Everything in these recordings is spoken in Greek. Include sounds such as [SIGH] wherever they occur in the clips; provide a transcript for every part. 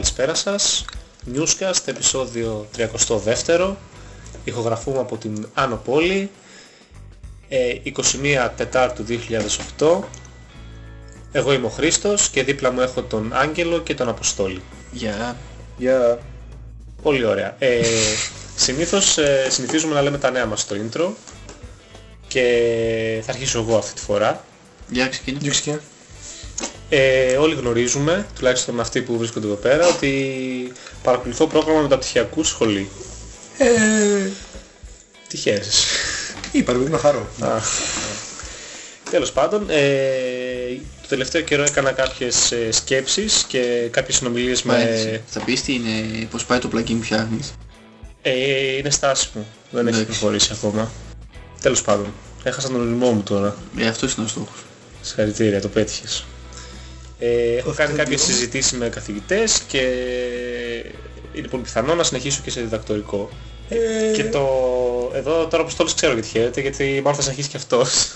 Καλησπέρα σας. Newscast, επεισόδιο 32. Ηχογραφούμε από την Άνω Πόλη. Ε, 21 Τετάρτου 2008. Εγώ είμαι ο Χρήστος και δίπλα μου έχω τον Άγγελο και τον Αποστόλη. Γεια. Για... Πολύ ωραία. Ε, συνήθως ε, συνηθίζουμε να λέμε τα νέα μας στο intro και θα αρχίσω εγώ αυτή τη φορά. Γεια, ξεκινά. Γιουξικιά. Ε, όλοι γνωρίζουμε, τουλάχιστον αυτοί που βρίσκονται εδώ πέρα, ότι παρακολουθώ πρόγραμμα μεταπτυχιακού σχολή. Ε, Τι χαίρεσαι. είπα, παιδί, να χαρώ. Α. Τέλος πάντων, ε, το τελευταίο καιρό έκανα κάποιες ε, σκέψεις και κάποιες συνομιλίες Μα με... έτσι. Θα πεις τι είναι, πώς πάει το plugin που φτιάχνεις. Ε, είναι στάσιμο. Δεν έχει Εντάξει. προχωρήσει ακόμα. Τέλος πάντων, έχασα τον ορμό μου τώρα. Ε, αυτός είναι ο στόχος. Συγχαρητήρια, το πέτυχες. Ε, έχω κάνει Αυτό κάποιες είναι. συζητήσεις με καθηγητές και είναι πολύ πιθανό να συνεχίσω και σε διδακτορικό. Ε, Και το... Εδώ τώρα Αποστόλης ξέρω γιατί χαίρεται, γιατί μάλλον θα συνεχίσει και αυτός.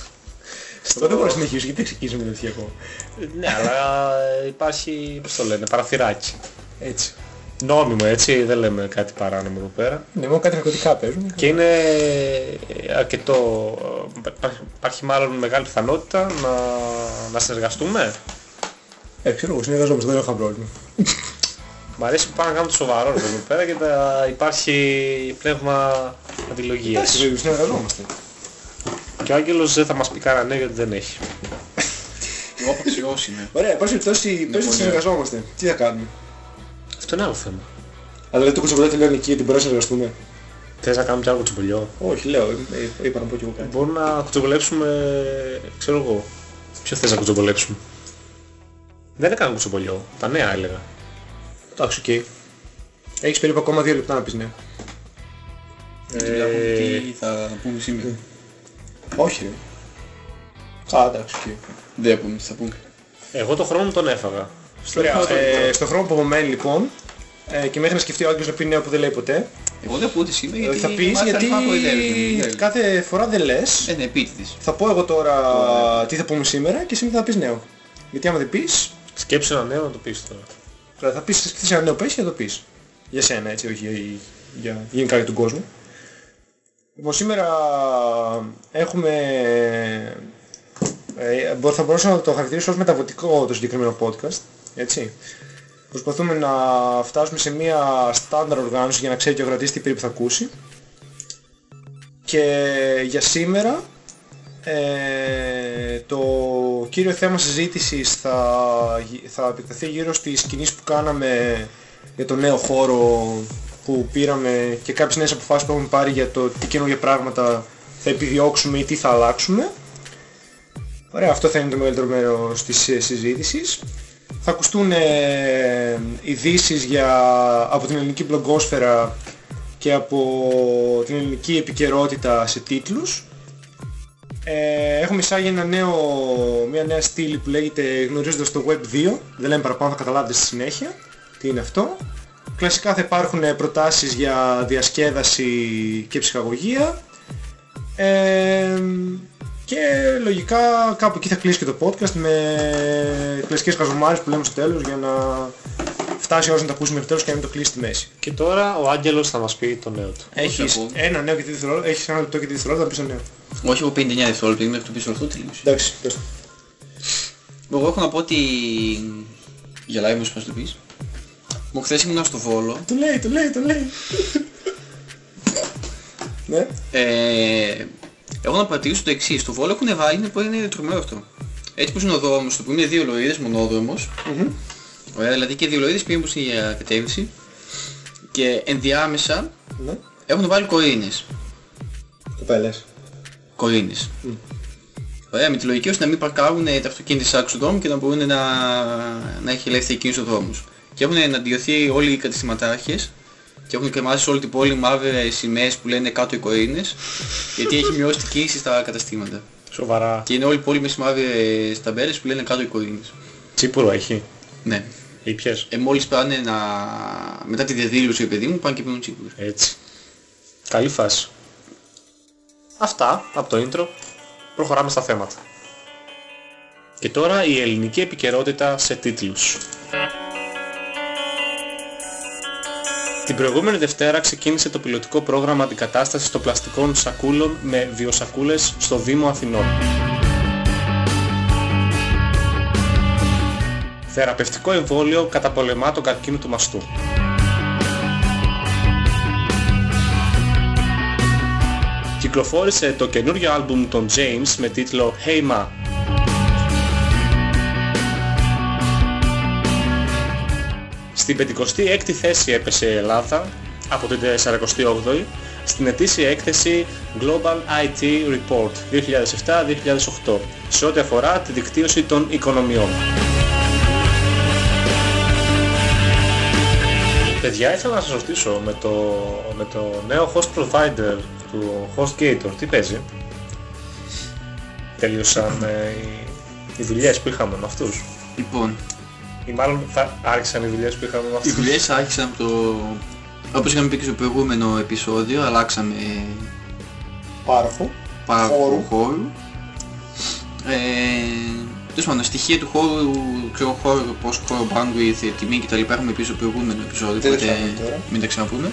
Αυτό δεν μπορώ να συνεχίσω, γιατί ξεκινήσω με το εγώ. ναι, αλλά υπάρχει, πώς το λένε, παραθυράκι. Έτσι. Νόμιμο έτσι, δεν λέμε κάτι παράνομο εδώ πέρα. Ναι, μόνο κάτι ναρκωτικά παίζουν. Και είναι αρκετό, υπάρχει, υπάρχει μάλλον μεγάλη πιθανότητα να, να συνεργαστούμε. Ε, ξέρω εγώ, συνεργαζόμαστε, δεν έχω πρόβλημα. Μ' αρέσει που πάμε να κάνουμε το σοβαρό ρε, εδώ πέρα και τα, υπάρχει πνεύμα αντιλογίας. Εντάξει, βέβαια, συνεργαζόμαστε. Και ο Άγγελος δεν θα μας πει κανένα ναι γιατί δεν έχει. Εγώ απαξιώσει είναι. Ωραία, εν πάση περιπτώσει, πες ότι πολύ συνεργαζόμαστε. Τι θα κάνουμε; Αυτό είναι άλλο θέμα. Αλλά δηλαδή το κουτσομπολιό τελειώνει εκεί, την μπορούμε να συνεργαστούμε. Θες να κάνουμε κι άλλο κουτσομπολιό. Όχι, λέω, ε, είπα να πω κι εγώ κάτι. Μπορούμε να κουτσομπολέψουμε, ξέρω εγώ. Ποιο θες να κουτσομπολέψουμε. Δεν έκανα κουτσομπολιό. Τα νέα έλεγα. Εντάξει, οκ. Έχεις περίπου ακόμα δύο λεπτά να πεις ναι. Ε, Τι θα πούμε σήμερα. Όχι, ρε. Α, εντάξει, οκ. Δεν θα πούμε, τι θα πούμε. Εγώ το χρόνο μου τον έφαγα. Ωραία, ε, στον χρόνο που απομένει λοιπόν, ε, και μέχρι να σκεφτεί ο Άγγελος να πει νέο που δεν λέει ποτέ, Εγώ δεν πω ούτε σήμερα ε, γιατί θα πεις μάθα γιατί να κοροϊδεύεις. κάθε φορά δεν λες. Ε, ναι, επίτηδες. Θα πω εγώ τώρα τι θα πούμε σήμερα και εσύ μετά θα πεις νέο. Γιατί άμα δεν πεις, Σκέψου ένα νέο να το πεις τώρα. τώρα θα πεις σκεφτείς ένα νέο πες και θα το πεις; Για σένα έτσι, όχι για, για γενικά για τον κόσμο. Λοιπόν, σήμερα έχουμε... Ε, μπο- θα μπορούσα να το χαρακτηρίσω ως μεταβοτικό το συγκεκριμένο podcast. Έτσι. Προσπαθούμε να φτάσουμε σε μια στάνταρ οργάνωση για να ξέρει και ο κρατής τι περίπου θα ακούσει. Και για σήμερα ε, το κύριο θέμα συζήτησης θα, γι- θα επεκταθεί γύρω στις κινήσεις που κάναμε για το νέο χώρο που πήραμε και κάποιες νέες αποφάσεις που έχουμε πάρει για το τι καινούργια πράγματα θα επιδιώξουμε ή τι θα αλλάξουμε. Ωραία, αυτό θα είναι το μεγαλύτερο μέρος της ε, συζήτησης. Θα ακουστούν ε, ειδήσεις για, από την ελληνική μπλογκόσφαιρα και από την ελληνική επικαιρότητα σε τίτλους. Ε, έχουμε εισάγει ένα νέο, μια νέα στήλη που λέγεται γνωρίζοντας το Web 2. Δεν λέμε παραπάνω, θα καταλάβετε στη συνέχεια τι είναι αυτό. Κλασικά θα υπάρχουν ε, προτάσεις για διασκέδαση και ψυχαγωγία. Ε, και λογικά κάπου εκεί θα κλείσει και το podcast με κλασικές χαζομάρες που λέμε στο τέλος για να φτάσει όσο να το ακούσουμε μέχρι τέλος και να μην το κλείσει στη μέση. Και τώρα ο Άγγελος θα μας πει το νέο του. Έχεις ακούω. ένα νέο και δύο δευτερόλεπτα, έχεις ένα λεπτό και δύο δευτερόλεπτα να πεις το νέο. Όχι, εγώ 59 δευτερόλεπτα, είναι μέχρι το πίσω αυτό τελείωσε. Εντάξει, πες το. Εγώ έχω να πω ότι... Γελάει μου πώς το πεις. Μου χθες ήμουν στο Βόλο Το λέει, το λέει, το λέει. ναι. Ε, έχω να παρατηρήσω το εξής. Στο Βόλο έχουν βάλει, είναι, είναι τρομερό αυτό. Έτσι πως είναι ο δρόμος, το που είναι δύο λωρίδες, μονόδρομος. Μμμ. Ωραία, δηλαδή και δύο λωρίδες πήγαν προς την ίδια κατεύθυνση. Και ενδιάμεσα Ναι. έχουν βάλει κορίνες. Κοπέλες. Κορίνες. Ωραία, με τη λογική ώστε να μην παρκάρουν ε, τα αυτοκίνητα σε άξιο δρόμου και να μπορούν να, να έχει ελεύθερη κίνηση ο δρόμος. Και έχουν εναντιωθεί όλοι οι καταστηματάρχες και έχουν κρεμάσει σε όλη την πόλη μαύρες σημαίες που λένε κάτω οι κορίνες γιατί έχει μειώσει την κίνηση στα καταστήματα. Σοβαρά. Και είναι όλη η πόλη με μαύρες ταμπέλες που λένε κάτω οι κορίνες. Τσίπουρο έχει. Ναι. Ήπιες. Ε, μόλις πάνε να... μετά τη διαδήλωση, ρε παιδί μου, πάνε και πίνουν τσίπουρους. Έτσι. Καλή φάση. Αυτά από το intro. Προχωράμε στα θέματα. Και τώρα η ελληνική επικαιρότητα σε τίτλους. Την προηγούμενη Δευτέρα ξεκίνησε το πιλωτικό πρόγραμμα αντικατάστασης των πλαστικών σακούλων με βιοσακούλες στο Δήμο Αθηνών. Θεραπευτικό εμβόλιο καταπολεμά τον καρκίνο του μαστού. Κυκλοφόρησε το καινούριο άλμπουμ των James με τίτλο Hey Ma. Στην 56η θέση έπεσε η Ελλάδα από την 48η στην ετήσια έκθεση Global IT Report 2007-2008 σε ό,τι αφορά τη δικτύωση των οικονομιών. Παιδιά, ήθελα να σας ρωτήσω με το, με το νέο host provider του HostGator, τι παίζει; Τελείωσαν ε, οι, οι δουλειές που είχαμε με αυτούς. Λοιπόν, Ή μάλλον θα άρχισαν οι δουλειές που είχαμε με οι αυτούς. δουλειές άρχισαν από το... Όπως είχαμε πει και στο προηγούμενο επεισόδιο, αλλάξαμε Πάροχο. πάροχο Χώρου. χώρου. Ε, τέλος πάντων, στοιχεία του χώρου, ξέρω χώρο, πόσο χώρο bandwidth, τιμή κτλ. έχουμε πει στο προηγούμενο επεισόδιο, Δεν τα οπότε ξαναπούμε τώρα. μην τα ξαναπούμε.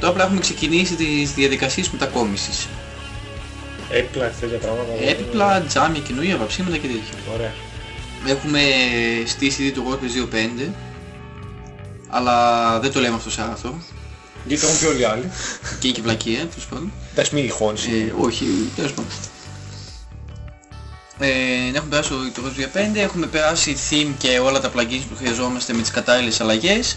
Τώρα απλά έχουμε ξεκινήσει τις διαδικασίες μετακόμισης. Έπιπλα, τέτοια πράγματα. Έπιπλα, τζάμια, καινούργια βαψίματα και τέτοια. Ωραία. Έχουμε στήσει ήδη το WordPress 2.5 αλλά δεν το λέμε αυτό σε άρθρο Γιατί το έχουν πει όλοι οι άλλοι. και είναι και πλακία τέλος πάντων. Εντάξει μην χώνεις. Ε, όχι, τέλος πάντων. Ε, έχουμε περάσει το WordPress 2.5, έχουμε περάσει theme και όλα τα plugins που χρειαζόμαστε με τις κατάλληλες αλλαγές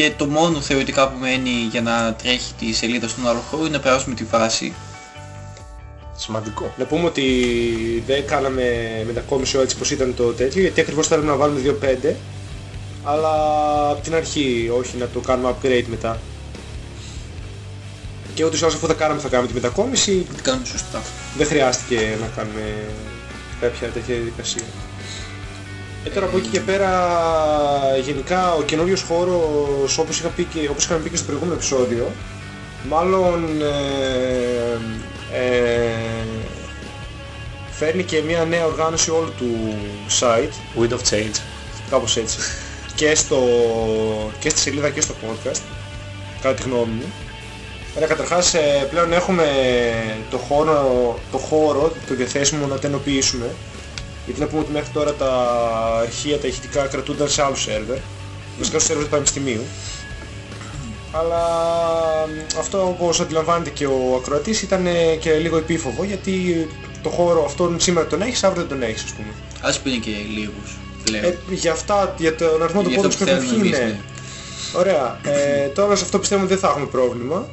και το μόνο θεωρητικά που μένει για να τρέχει τη σελίδα στον άλλο χώρο είναι να περάσουμε τη βάση. Σημαντικό. Να πούμε ότι δεν κάναμε μετακόμιση έτσι πως ήταν το τέτοιο γιατί ακριβώς θέλουμε να βάλουμε 2.5 αλλά από την αρχή όχι να το κάνουμε upgrade μετά. Και ούτως ή άλλως αφού θα κάναμε θα κάνουμε τη μετακόμιση Τι κάνουμε σωστά. δεν χρειάστηκε να κάνουμε κάποια τέτοια διαδικασία. Ε, τώρα από εκεί και πέρα γενικά ο καινούριος χώρος όπως, είχα πει και, όπως είχαμε πει και στο προηγούμενο επεισόδιο μάλλον ε, ε, φέρνει και μια νέα οργάνωση όλου του site Wind of change. κάπως έτσι και, στο, και στη σελίδα και στο podcast κατά τη γνώμη μου Ωραία, καταρχάς ε, πλέον έχουμε το χώρο, το χώρο το διαθέσιμο να το ενοποιήσουμε γιατί να πούμε ότι μέχρι τώρα τα αρχεία, τα ηχητικά κρατούνταν σε άλλο σερβερ βασικά στο σερβερ του Πανεπιστημίου αλλά μ, αυτό όπως αντιλαμβάνεται και ο ακροατής ήταν ε, και λίγο επίφοβο γιατί το χώρο αυτόν σήμερα τον έχεις, αύριο δεν τον έχεις ας πούμε. Ας πούμε και λίγους πλέον. Ε, για αυτά, για τον αριθμό των Για πόντων αυτό που έχουν θέλουμε βγει, εμείς, ναι. ναι. Ωραία. Ε, τώρα σε αυτό πιστεύω ότι δεν θα έχουμε πρόβλημα.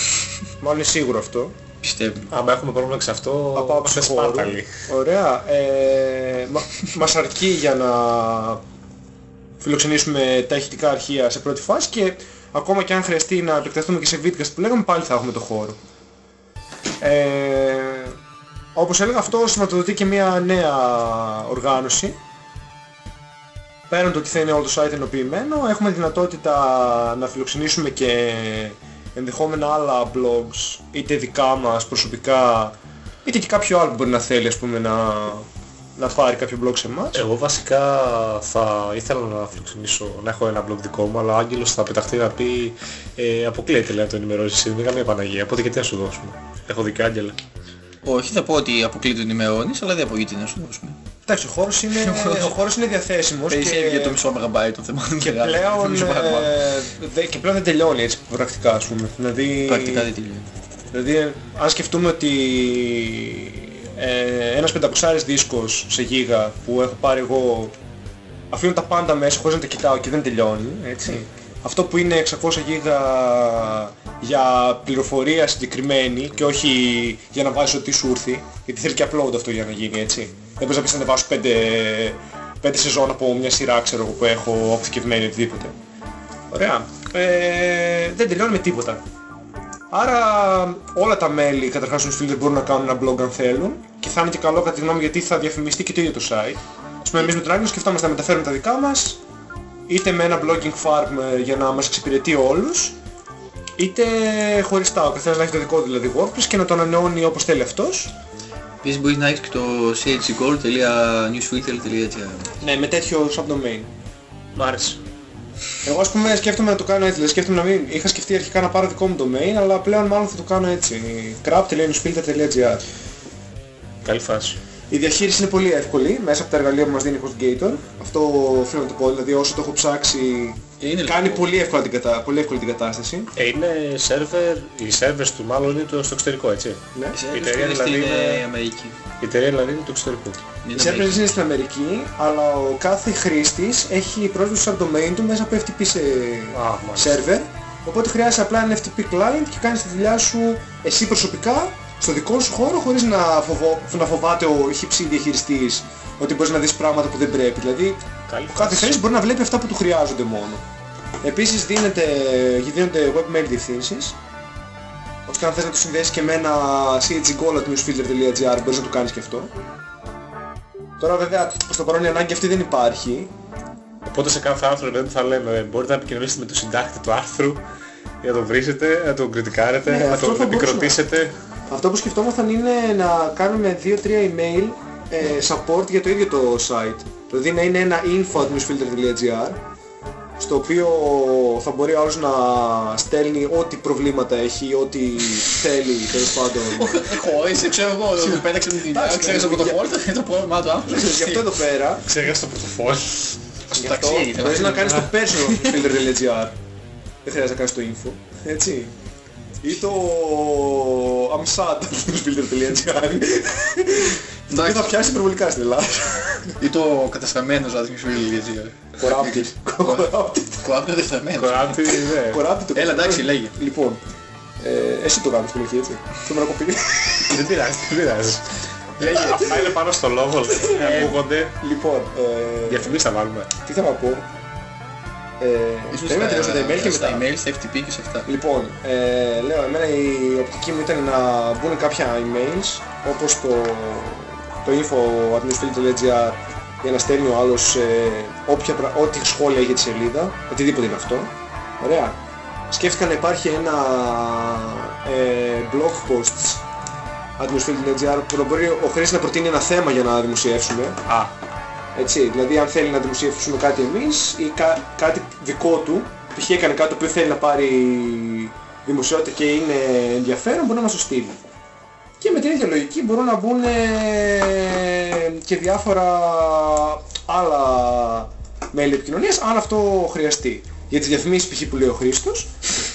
[LAUGHS] Μάλλον είναι σίγουρο αυτό. Πιστεύουμε. Άμα έχουμε πρόβλημα σε αυτό, Από άποψη πες χώρου. πάταλη. Ωραία. Ε, μα, μας αρκεί για να φιλοξενήσουμε τα ηχητικά αρχεία σε πρώτη φάση και ακόμα και αν χρειαστεί να επεκταθούμε και σε Vidcast που λέγαμε πάλι θα έχουμε το χώρο. Ε, όπως έλεγα αυτό σηματοδοτεί και μια νέα οργάνωση πέραν το ότι θα είναι όλο το site ενοποιημένο έχουμε δυνατότητα να φιλοξενήσουμε και ενδεχόμενα άλλα blogs είτε δικά μας προσωπικά είτε και κάποιο άλλο που μπορεί να θέλει ας πούμε να, να πάρει κάποιο blog σε εμάς. Εγώ βασικά θα ήθελα να φιλοξενήσω, να έχω ένα blog δικό μου, αλλά ο Άγγελος θα πεταχτεί να πει ε, αποκλείεται λέει να το ενημερώσεις εσύ, δεν είναι καμία Παναγία, οπότε γιατί να σου δώσουμε; Έχω δίκιο Άγγελε. Όχι, θα πω ότι αποκλείται τον ενημερώνεις, αλλά δεν αποκλείται να σου δώσουμε. Εντάξει, ο χώρος είναι, [LAUGHS] ο χώρος είναι διαθέσιμος Περισσεύει και, για το μισό μεγαμπάιτ των θεμάτων και, [LAUGHS] μεγάλων. πλέον, Μισό παραπάνω. ε, δε- και πλέον δεν τελειώνει έτσι πρακτικά ας πούμε. Δηλαδή, Πρακτικά δεν τελειώνει. Δηλαδή, αν σκεφτούμε ότι ε, ένας 500 δίσκος σε γίγα που έχω πάρει εγώ αφήνω τα πάντα μέσα χωρίς να τα κοιτάω και δεν τελειώνει, έτσι. Αυτό που είναι 600 γίγα για πληροφορία συγκεκριμένη και όχι για να βάζεις ό,τι σου έρθει, γιατί θέλει και upload αυτό για να γίνει, έτσι. Δεν μπορείς να πεις να ανεβάσω 5, 5 σεζόν από μια σειρά, ξέρω εγώ, που έχω αποθηκευμένη οτιδήποτε. Ωραία. Ε, δεν τελειώνει με τίποτα. Άρα όλα τα μέλη καταρχάς τους φίλους μπορούν να κάνουν ένα blog αν θέλουν και θα είναι και καλό κατά τη γνώμη γιατί θα διαφημιστεί και το ίδιο το site. Ας πούμε εμείς με τον Άγγελο σκεφτόμαστε να μεταφέρουμε τα δικά μας είτε με ένα blogging farm ε, για να μας εξυπηρετεί όλους είτε χωριστά, ο καθένας να έχει το δικό του δηλαδή WordPress και να το ανανεώνει όπως θέλει αυτός. Επίσης μπορείς να έχεις και το chgold.newsfilter.gr Ναι, με τέτοιο subdomain. Μ' άρεσε. Εγώ ας πούμε σκέφτομαι να το κάνω έτσι, δηλαδή σκέφτομαι να μην... Είχα σκεφτεί αρχικά να πάρω δικό μου domain, αλλά πλέον μάλλον θα το κάνω έτσι. crap.newsfilter.gr Καλή φάση. Η διαχείριση είναι πολύ εύκολη μέσα από τα εργαλεία που μας δίνει η HostGator. Αυτό οφείλω να το πω, δηλαδή όσο το έχω ψάξει Είναι κάνει λεπτό. πολύ εύκολα την, κατα... πολύ εύκολη την κατάσταση. Ε, είναι σερβερ, οι servers του μάλλον είναι το, στο εξωτερικό, έτσι. Ναι. Η εταιρεία εταιρεία δηλαδή στην είναι- ε, Αμερική. Η εταιρεία δηλαδή είναι του εξωτερικού. Είναι Οι servers Αμερική. είναι στην Αμερική, αλλά ο κάθε χρήστης έχει πρόσβαση στο domain του μέσα από FTP σε Α, μάλιστα. server. Οπότε χρειάζεται απλά ένα FTP client και κάνεις τη δουλειά σου εσύ προσωπικά στο δικό σου χώρο χωρίς να, φοβο... να φοβάται ο χυψή διαχειριστής ότι μπορείς να δεις πράγματα που δεν πρέπει. Δηλαδή Καλή ο κάθε φάση. χρήστης μπορεί να βλέπει αυτά που του χρειάζονται μόνο. Επίσης δίνεται, δίνονται webmail διευθύνσεις ώστε αν θες να το συνδέσεις και με ένα chgoal.newsfilter.gr μπορείς να το κάνεις και αυτό. Τώρα βέβαια προς το παρόν η ανάγκη αυτή δεν υπάρχει. Οπότε σε κάθε άρθρο ρε παιδί μου, θα λέμε ε, μπορείτε να επικοινωνήσετε με τον συντάκτη του άρθρου για να τον βρίσετε, να τον κριτικάρετε, Ναι, να αυτό τον θα μπορούσαμε. επικροτήσετε. Αυτό που σκεφτόμασταν είναι να κάνουμε 2-3 email ε, support για το ίδιο το site. Δηλαδή να είναι ένα info.newsfilter.gr στο οποίο θα μπορεί ο άλλος να στέλνει ό,τι προβλήματα έχει, ό,τι θέλει τέλος πάντων. [LAUGHS] Χωρίς, ξέρω εγώ, το πέταξε με την Εντάξει, ξέρεις από το για- φόρτο και [LAUGHS] το πρόβλημά του άνθρωπου. Γι' αυτό εδώ πέρα, Ξέχασα το πρωτοφόλι. Στο γι' αυτό ταξίδι. θα μπορείς να μας κάνεις το πει. personal.newsfilter.gr Δεν χρειάζεται να κάνεις το info, έτσι. Ή το amsad.newsfilter.gr Το οποίο θα πιάσει υπερβολικά στην Ελλάδα. Ή το καταστραμμένος άδειος Williams. Corrupted. Corrupted. Κουάπ καταστραμμένος. Κοράπτη, ναι. Corrupted το Έλα, εντάξει, λέγε. Λοιπόν, ε, εσύ το κάνεις πολύ έτσι. Το μεροκοπή. Δεν πειράζει, δεν πειράζει. Αυτά είναι πάνω στο λόγο, λέει. Ακούγονται. λοιπόν, ε, Διαφημίσεις θα βάλουμε. τι θα να πω. Ε, Ίσως πρέπει να τελειώσω τα email και στα μετά. email, στα FTP και σε αυτά. Λοιπόν, ε, λέω, εμένα η οπτική μου ήταν να μπουν κάποια emails, όπως το, το info.newsfilter.gr για να στέλνει ο άλλος ε, όποια, πρα- ό,τι σχόλια έχει τη σελίδα, οτιδήποτε είναι αυτό. Ωραία. Σκέφτηκα να υπάρχει ένα ε, blog posts atmosphere.gr που να μπορεί ο χρήστης να προτείνει ένα θέμα για να δημοσιεύσουμε. Α, Έτσι, δηλαδή αν θέλει να δημοσιεύσουμε κάτι εμείς ή κα- κάτι δικό του, π.χ. έκανε κάτι το οποίο θέλει να πάρει δημοσιότητα και είναι ενδιαφέρον, μπορεί να μας το στείλει. Και με την ίδια λογική μπορούν να μπουν ε, και διάφορα άλλα mail επικοινωνίας, αν αυτό χρειαστεί. Για τις διαφημίσεις π.χ. που λέει ο Χρήστος,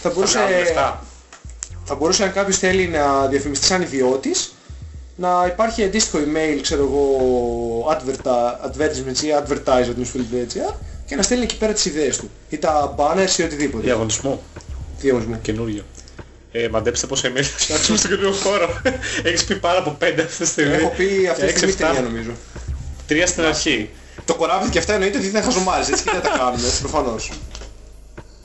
θα μπορούσε, βγάλουν λεφτά. θα μπορούσε αν κάποιος θέλει να διαφημιστεί σαν ιδιώτης, να υπάρχει αντίστοιχο email, ξέρω εγώ, adverta- advertisements ή advertise.newsfilter.gr και να στέλνει εκεί πέρα τις ιδέες του. Ή τα banners ή οτιδήποτε. διαγωνισμό. Διαγωνισμό. Καινούριο. Ε, μαντέψτε πόσα email θα στείλουμε στο καινούριο χώρο. Έχεις πει πάρα από πέντε αυτή τη στιγμή. Έχω πει αυτή τη Έξι, στιγμή εφτά. τρία νομίζω. Τρία στην αρχή. Το κοράβι και αυτά εννοείται ότι δεν χαζομάρεις, έτσι και δεν τα κάνουμε, έτσι προφανώς.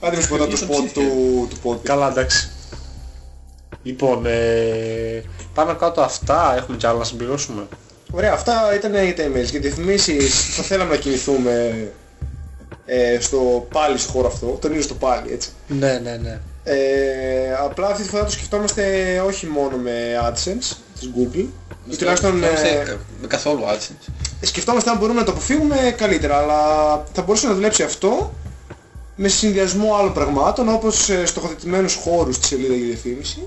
Άντε μη σου πω το Είσαι spot ψύχη. του, του podcast. Καλά, εντάξει. Λοιπόν, ε, πάνω κάτω αυτά έχουμε κι άλλα να συμπληρώσουμε. Ωραία, αυτά ήταν για τα emails. Για διαφημίσεις θα θέλαμε να κινηθούμε ε, στο πάλι στο χώρο αυτό. Τονίζω στο πάλι, έτσι. Ναι, ναι, ναι. Ε, απλά αυτή τη φορά το σκεφτόμαστε όχι μόνο με AdSense της Google. Ή τουλάχιστον Είμαστε ε, κα- με καθόλου AdSense. σκεφτόμαστε αν μπορούμε να το αποφύγουμε καλύτερα. Αλλά θα μπορούσε να δουλέψει αυτό με συνδυασμό άλλων πραγμάτων όπως ε, στοχοθετημένους χώρους στη σελίδα για διαφήμιση.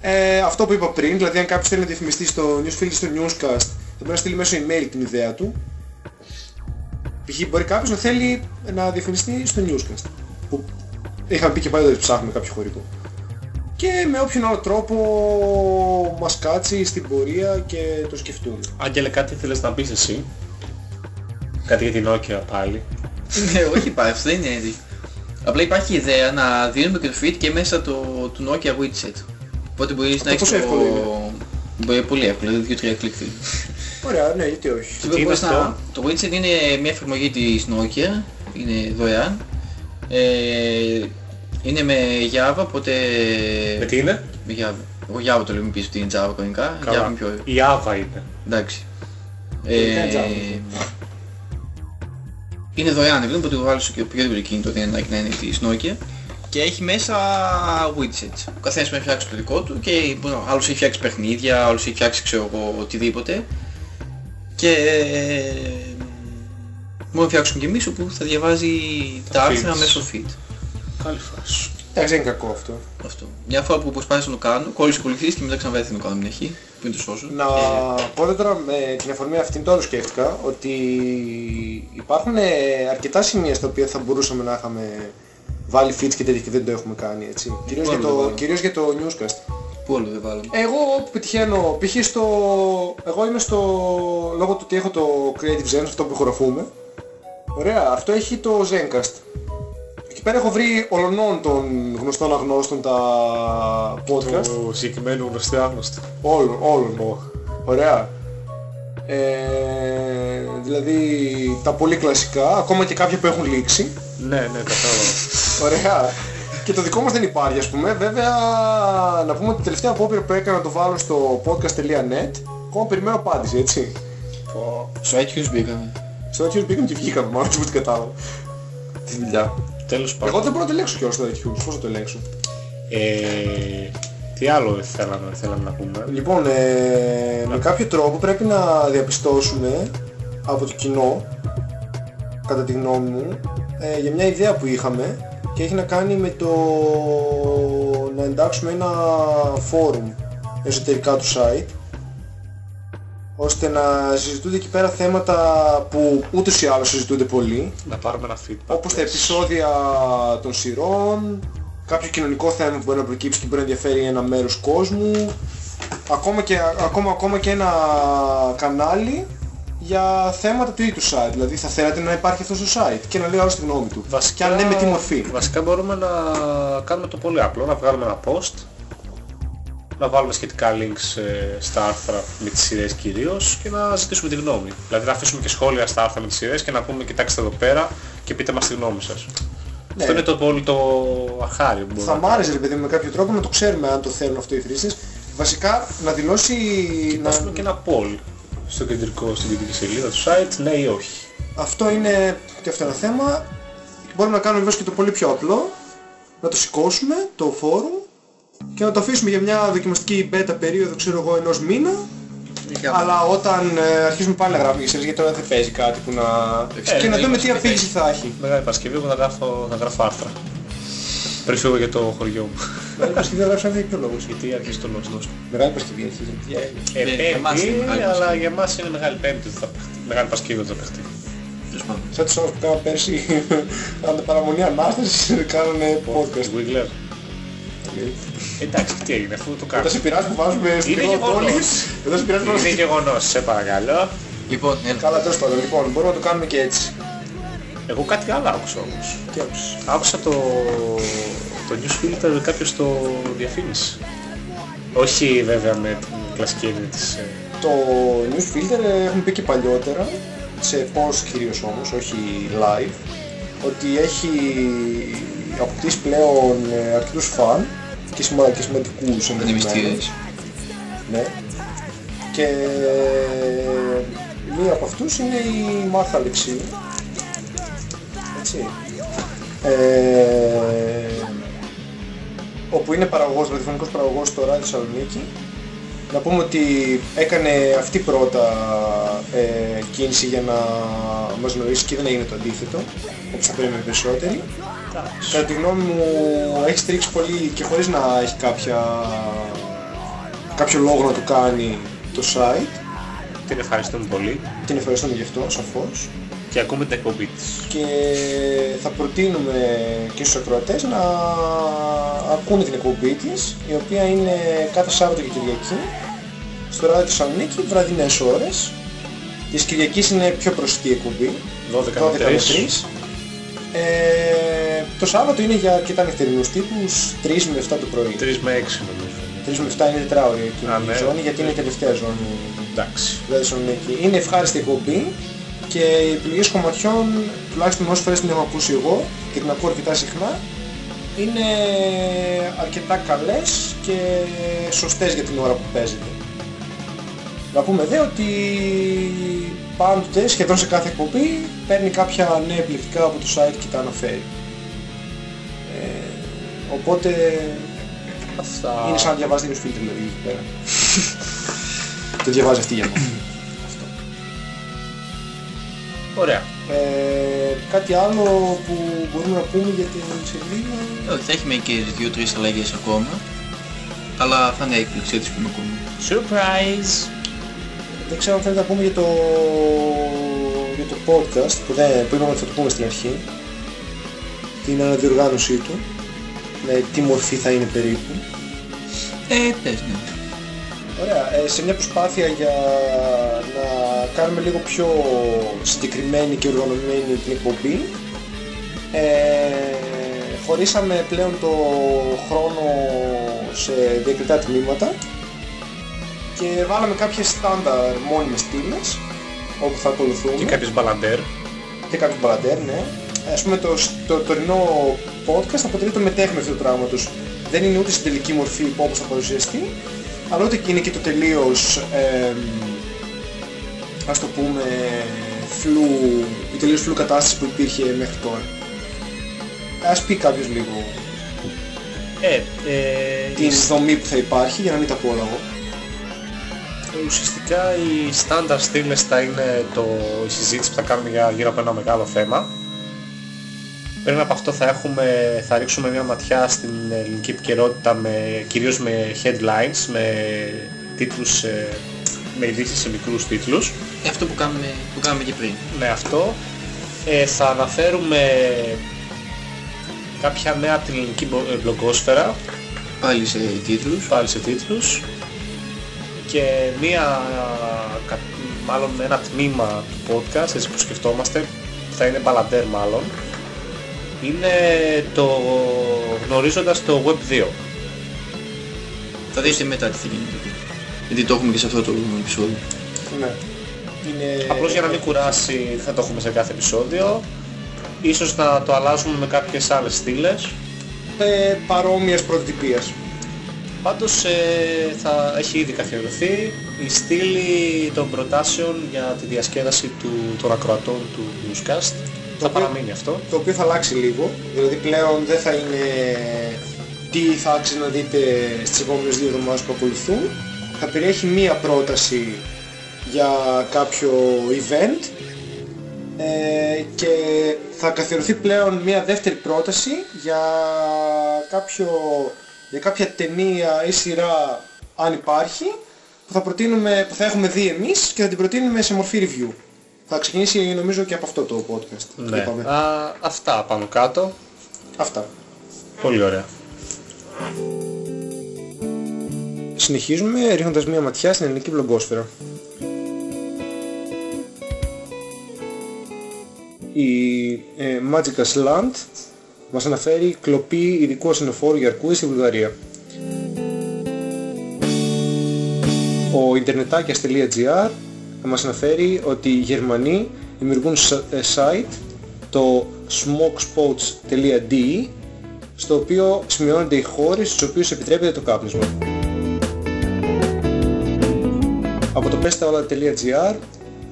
Ε, αυτό που είπα πριν, δηλαδή αν κάποιος θέλει να διαφημιστεί στο newsfeed ή στο newscast θα μπορεί να στείλει μέσω email την ιδέα του. Π.χ. μπορεί κάποιος να θέλει να διαφημιστεί στο newscast. Που είχαμε πει και πάλι ότι ψάχνουμε κάποιο χωρικό. Και με όποιον άλλο τρόπο μας κάτσει στην πορεία και το σκεφτούμε. Άγγελε, κάτι θέλεις να πεις εσύ; Κάτι για την Nokia πάλι. [LAUGHS] Ναι, όχι πάει, αυτό δεν είναι έτσι. Απλά υπάρχει η ιδέα να δίνουμε και το feed και μέσα το, του Nokia widget. Οπότε μπορείς να έχεις πόσο εύκολο Μπορεί πολύ εύκολο, δηλαδή 2-3 κλικ θέλει. Ωραία, ναι, γιατί όχι. Και τι είναι μπορείς αυτό; να- Το widget είναι μια εφαρμογή της Nokia, είναι δωρεάν. Ε, είναι με Java, οπότε... Με τι είναι; Με Java. Εγώ Java το λέμε πίσω ότι είναι Java κανονικά. Java είναι πιο... Η Ava είναι. Εντάξει. Γενικά Ε, Java. Είναι δωρεάν, δηλαδή οπότε το βάλεις και οποιοδήποτε κινητό δεν είναι να είναι της Nokia και έχει μέσα widgets. Ο καθένας μπορεί να φτιάξει το δικό του και μπορεί να- άλλος έχει φτιάξει παιχνίδια, άλλος έχει φτιάξει ξέρω εγώ οτιδήποτε και ε, Μόνο να φτιάξουμε και εμείς όπου θα διαβάζει τα, άρθρα feeds. μέσω feed. Καλή φάση. Εντάξει, δεν είναι κακό αυτό. Αυτό. Μια φορά που προσπάθησα να το κάνω, κόλλησε ακολουθήσεις και μετά ξαναβρέθηκε να το κάνω την αρχή, που είναι το σώσο. Να πω τώρα με την αφορμή αυτή τώρα σκέφτηκα ότι υπάρχουν ε, αρκετά σημεία στα οποία θα μπορούσαμε να είχαμε βάλει feeds και τέτοια και δεν το έχουμε κάνει έτσι. Κυρίως, για Πού άλλο το, δεν κυρίως για το newscast. Πού όλο δεν βάλαμε; Εγώ όπου πετυχαίνω, π.χ. στο... Εγώ είμαι στο... λόγω του ότι έχω το Creative Zen, αυτό που ηχογραφούμε. Ωραία, αυτό έχει το Zencast. Εκεί πέρα έχω βρει ολονών των γνωστών αγνώστων τα podcast. Το συγκεκριμένο γνωστό άγνωστο. Όλων, όλων. Ωραία. Ε, δηλαδή τα πολύ κλασικά, ακόμα και κάποια που έχουν λήξει. Ναι, ναι, κατάλαβα. Ωραία. Και το δικό μας δεν υπάρχει ας πούμε. Βέβαια να πούμε ότι η τελευταία απόπειρα που έκανα να το βάλω στο podcast.net ακόμα περιμένω απάντηση έτσι. Στο iTunes μπήκαμε. Στο iTunes μπήκαμε και βγήκαμε μάλλον από την κατάλαβα. Τη δουλειά. Τέλος Εγώ πάντων. δεν μπορώ να το ελέγξω κιόλας στο iTunes. Πώς θα το ελέγξω; Ε, τι άλλο θέλαμε, θέλαμε να πούμε; Λοιπόν, ε, με κάποιο τρόπο πρέπει να διαπιστώσουμε από το κοινό, κατά τη γνώμη μου, ε, για μια ιδέα που είχαμε και έχει να κάνει με το να εντάξουμε ένα φόρουμ εσωτερικά του site ώστε να συζητούνται εκεί πέρα θέματα που ούτως ή άλλως συζητούνται πολύ Να πάρουμε ένα feedback. όπως τα επεισόδια των σειρών, κάποιο κοινωνικό θέμα που μπορεί να προκύψει και μπορεί να ενδιαφέρει ένα μέρος κόσμου, ακόμα και, ακόμα, ακόμα και ένα κανάλι για θέματα του ίδιου του site. Δηλαδή θα θέλατε να υπάρχει αυτός στο site και να λέει άλλο τη γνώμη του. Και αν ναι με τι μορφή. Βασικά μπορούμε να κάνουμε το πολύ απλό, να βγάλουμε ένα post, να βάλουμε σχετικά links ε, στα άρθρα με τις σειρές κυρίως και να ζητήσουμε τη γνώμη. Δηλαδή να αφήσουμε και σχόλια στα άρθρα με τις σειρές και να πούμε κοιτάξτε εδώ πέρα και πείτε μας τη γνώμη σας. Ναι. Αυτό είναι το πολύ το αχάριο που μπορούμε Θα να μ' άρεσε ρε παιδί μου με κάποιο τρόπο να το ξέρουμε αν το θέλουν αυτό οι χρήστες. Βασικά να δηλώσει... Να Να... κάνουμε και ένα poll στο κεντρικό, στην κεντρική σελίδα του site, ναι ή όχι. Αυτό είναι και αυτό ένα θέμα. Μπορούμε να κάνουμε βέβαια και το πολύ πιο απλό. Να το σηκώσουμε, το φόρουμ και να το αφήσουμε για μια δοκιμαστική beta περίοδο, ξέρω εγώ, ενός μήνα. Αλλά όταν ε, αρχίσουμε πάλι να γράφουμε για σειρές, γιατί τώρα δεν παίζει κάτι που να... Ε, και να ναι, δούμε τι είμαστε αφήγηση θα έχει. Μεγάλη Παρασκευή, εγώ θα γράφω, θα γράφω άρθρα. Πριν φύγω για το χωριό μου. Μεγάλη Παρασκευή θα γράψουμε για ποιο λόγο; Γιατί αρχίζει το λόγος. Μεγάλη Παρασκευή αρχίζει. Τι έγινε. Ε, Ε, για εμάς είναι πέμπτη, Μεγάλη αλλά για εμάς είναι μεγάλη πέμπτη ότι θα παιχτεί. Μεγάλη Παρασκευή ότι θα παιχτεί. Τέλος πάντων. Σαν τους άλλους που κάναμε πέρσι, [LAUGHS] κάνανε παραμονή ανάστασης, κάνανε podcast. Wiggler. Εντάξει, τι έγινε, αφού το Εδώ κάνω. σε πειράζει που βάζουμε Είναι στην γεγονός. πόλης. Εδώ σε πειράζει που Είναι βάζουμε... γεγονός, σε παρακαλώ. Λοιπόν, έλα. Καλά τέλος πάντων, λοιπόν, μπορούμε να το κάνουμε και έτσι. Εγώ κάτι άλλο άκουσα όμως. Τι άκουσες; Άκουσα το, το news filter κάποιος το διαφήμισε. Όχι βέβαια με την κλασική έννοια της... ε, Το news filter ε, έχουμε πει και παλιότερα, σε post κυρίως όμως, όχι live, ότι έχει αποκτήσει πλέον ε, αρκετούς φαν και, σημα, και σημαντικούς ενδεχομένως. Πανεμιστήρες. Ναι. Και μία από αυτούς είναι η Μάρθα Αλεξίου. Έτσι. Ε, όπου είναι παραγωγός, ραδιοφωνικός παραγωγός στο Ράδιο Θεσσαλονίκη. Να πούμε ότι έκανε αυτή πρώτα ε, κίνηση για να μας γνωρίσει και δεν έγινε το αντίθετο, όπως θα περίμενε περισσότεροι. Κατά τη γνώμη μου έχεις στηρίξει πολύ και χωρίς να έχει κάποια, κάποιο λόγο να το κάνει το site. Την ευχαριστούμε πολύ Την ευχαριστούμε γι' αυτό, σαφώς. και ακούμε την εκπομπή της. Και θα προτείνουμε και στους ακροατές να ακούνε την εκπομπή της, η οποία είναι κάθε Σάββατο και Κυριακή, στο Ράδιο Θεσσαλονίκη, βραδινές ώρες. Της Κυριακής είναι πιο προσιτή εκπομπή, 12 12 με με 3. 3. Ε, το Σάββατο είναι για αρκετά νυχτερινούς τύπους, 3 με 7 το πρωί. 3 με 6 νομίζω. 3 με 7 είναι τετράωρη εκείνη Α, η ναι. ζώνη, γιατί είναι η τελευταία ζώνη Εντάξει. δηλαδή Θεσσαλονίκη. Είναι ευχάριστη εκπομπή και οι επιλογές κομματιών, τουλάχιστον όσες φορές την έχω ακούσει εγώ και την ακούω αρκετά συχνά, είναι αρκετά καλές και σωστές για την ώρα που παίζεται. Να πούμε δε ότι πάντοτε, σχεδόν σε κάθε εκπομπή, παίρνει κάποια νέα επιλεκτικά από το site και τα αναφέρει. Ε, οπότε Αυτά. είναι σαν να διαβάζει την φίλτρ δηλαδή εκεί πέρα. [LAUGHS] το διαβάζει αυτή για μας. [CLEARS THROAT] Ωραία. Ε, κάτι άλλο που μπορούμε να πούμε για την σελίδα. Όχι, θα έχει μερικές δύο-τρεις αλλαγές ακόμα. Αλλά θα είναι έκπληξη, έτσι πούμε ακόμα. Surprise! Δεν ξέρω αν θέλετε να πούμε για το, για το podcast που, δεν, που είπαμε ότι θα το πούμε στην αρχή. Την αναδιοργάνωσή του. Με τι μορφή θα είναι περίπου. Ε, πες, ναι. Ωραία, ε, σε μια προσπάθεια για να κάνουμε λίγο πιο συγκεκριμένη και οργανωμένη την εκπομπή ε, χωρίσαμε πλέον το χρόνο σε διακριτά τμήματα και βάλαμε κάποιες στάνταρ μόνιμες στήλες όπου θα ακολουθούμε Και κάποιες μπαλαντέρ. και κάποιο μπαλαντέρ, ναι. Ας πούμε το, το τωρινό podcast αποτελεί το μετέχμιο αυτού του πράγματος. Δεν είναι ούτε στην τελική μορφή που όπως θα παρουσιαστεί, αλλά ούτε και είναι και το τελείως, εμ, ας το πούμε, φλου, η τελείως φλου κατάσταση που υπήρχε μέχρι τώρα. Ας πει κάποιος λίγο Ε, ε, την δομή που θα υπάρχει, για να μην τα πω όλα εγώ. Ουσιαστικά οι standard στήλες θα είναι το, η συζήτηση που θα κάνουμε για, γύρω από ένα μεγάλο θέμα. Πριν από αυτό θα, έχουμε, θα ρίξουμε μια ματιά στην ελληνική επικαιρότητα με, κυρίως με headlines, με τίτλους, ε, με ειδήσεις σε μικρούς τίτλους. Ε, αυτό που κάνουμε, που κάναμε και πριν. με αυτό. Ε, θα αναφέρουμε κάποια νέα από την ελληνική μπο- ε, μπλογκόσφαιρα, Πάλι σε τίτλους. πάλι σε τίτλους και μία, κα- μάλλον ένα τμήμα του podcast, έτσι που σκεφτόμαστε, θα είναι μπαλαντέρ μάλλον, είναι το γνωρίζοντας το Web 2. Θα δείτε μετά τι θα γίνει τότε. Γιατί το έχουμε και σε αυτό το επεισόδιο. Ναι. Είναι... Απλώς για να μην κουράσει, δεν θα το έχουμε σε κάθε επεισόδιο. Ίσως να το αλλάζουμε με κάποιες άλλες στήλες. ε, παρόμοιας πρωτοτυπίας. Πάντως ε, θα έχει ήδη καθιερωθεί η στήλη των προτάσεων για τη διασκέδαση του, των ακροατών του Newscast. Θα οποίο- παραμείνει αυτό. το οποίο θα αλλάξει λίγο, δηλαδή πλέον δεν θα είναι τι θα άξιζε να δείτε στις επόμενες δύο εβδομάδες που ακολουθούν. Θα περιέχει μία πρόταση για κάποιο event ε, και θα καθιερωθεί πλέον μία δεύτερη πρόταση για, κάποιο, για κάποια ταινία ή σειρά αν υπάρχει που θα, προτείνουμε, που θα έχουμε δει εμείς και θα την προτείνουμε σε μορφή review. Θα ξεκινήσει νομίζω και από αυτό το podcast. που Ναι. είπαμε. Α, αυτά πάνω κάτω. Αυτά. Πολύ ωραία. Συνεχίζουμε ρίχνοντας μία ματιά στην ελληνική βλογκόσφαιρα. Η ε, Magic Land μας αναφέρει κλοπή ειδικού ασθενοφόρου για αρκούδες στη Βουλγαρία. Ο ιντερνετάκιας.gr μας αναφέρει ότι οι Γερμανοί δημιουργούν σ- ε, site το smokespots.de στο οποίο σημειώνονται οι χώρες στους οποίους επιτρέπεται το κάπνισμα. Από το pestaola.gr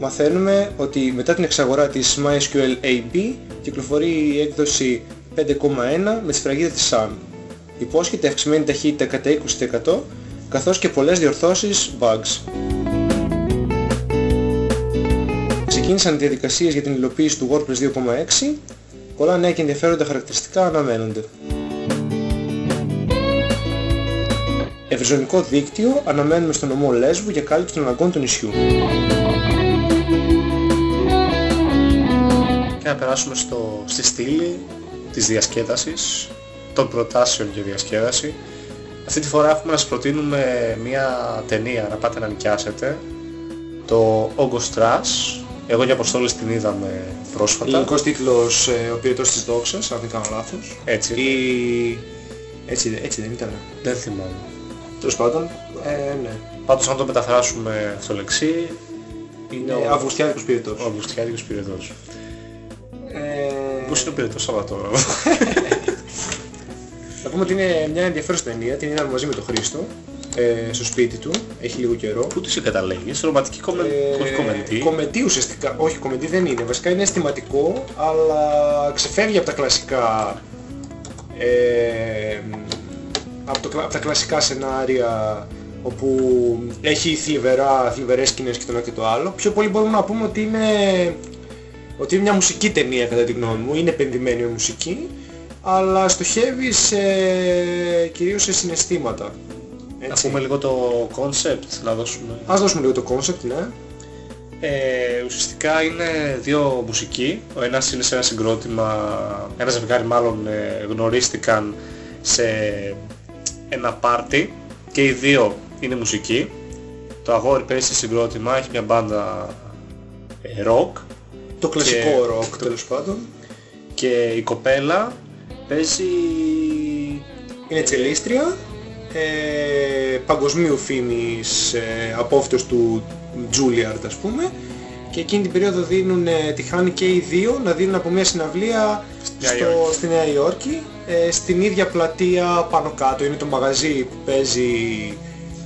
μαθαίνουμε ότι μετά την εξαγορά της MySQL AB κυκλοφορεί η έκδοση 5.1 με τη σφραγίδα της Sun. Υπόσχεται αυξημένη ταχύτητα κατά 20% καθώς και πολλές διορθώσεις bugs. Ξεκίνησαν διαδικασίες για την υλοποίηση του WordPress 2.6 Πολλά νέα και ενδιαφέροντα χαρακτηριστικά αναμένονται. Ευρυζωνικό δίκτυο αναμένουμε στο νομό Λέσβου για κάλυψη των αναγκών του νησιού. Και να περάσουμε στο, στη στήλη της διασκέδασης, των προτάσεων για διασκέδαση. Αυτή τη φορά έχουμε να σας προτείνουμε μια ταινία να πάτε να νοικιάσετε. Το August Rush. Εγώ και Αποστόλης την είδαμε πρόσφατα. Ελληνικός τίτλος ε, ο πυρετός της δόξας, αν δεν κάνω λάθος. Έτσι. Ή... Έτσι, έτσι δεν ήταν. Ναι. Δεν θυμάμαι. Τέλος πάντων, ε, ναι. Πάντως αν το μεταφράσουμε αυτό λεξί, είναι Ε, ο, Αυγουστιάδικος πυρετός. ο Αυγουστιάδικος πυρετός. Ε, Πώς είναι ο πυρετός αλλά τώρα. Θα πούμε ότι είναι μια ενδιαφέρουσα ταινία, την είδαμε μαζί με τον Χρήστο, ε, στο σπίτι του, έχει λίγο καιρό. Πού τη συγκαταλέγεις, ρομαντική κομε... όχι κομμεντή. Κομμεντή ουσιαστικά, όχι κομμεντή δεν είναι, βασικά είναι αισθηματικό, αλλά ξεφεύγει από τα κλασικά, ε, από, το, από τα κλασικά σενάρια όπου έχει θλιβερά, θλιβερές σκηνές και το ένα και το άλλο. Πιο πολύ μπορούμε να πούμε ότι είναι ότι είναι μια μουσική ταινία κατά τη γνώμη μου, είναι επενδυμένη με μουσική, αλλά στοχεύει σε, κυρίως σε συναισθήματα. Να Έτσι. πούμε λίγο το concept, να δώσουμε... Ας δώσουμε λίγο το concept, ναι. Ε, ουσιαστικά είναι δύο μουσικοί. Ο ένας είναι σε ένα συγκρότημα, ένα ζευγάρι μάλλον ε, γνωρίστηκαν σε ένα πάρτι και οι δύο είναι μουσικοί. Το αγόρι παίζει σε συγκρότημα, έχει μια μπάντα ε, rock Το κλασικό Και- rock τέλος πάντων. και η κοπέλα παίζει... Είναι τσελίστρια, ε, παγκοσμίου φήμης ε, απόφυτος του Juilliard ας πούμε και εκείνη την περίοδο δίνουν, ε, τη χάνει και οι δύο να δίνουν από μια συναυλία Νέα στο, Υόρκη. στη Νέα Υόρκη ε, στην ίδια πλατεία πάνω κάτω είναι το μαγαζί που παίζει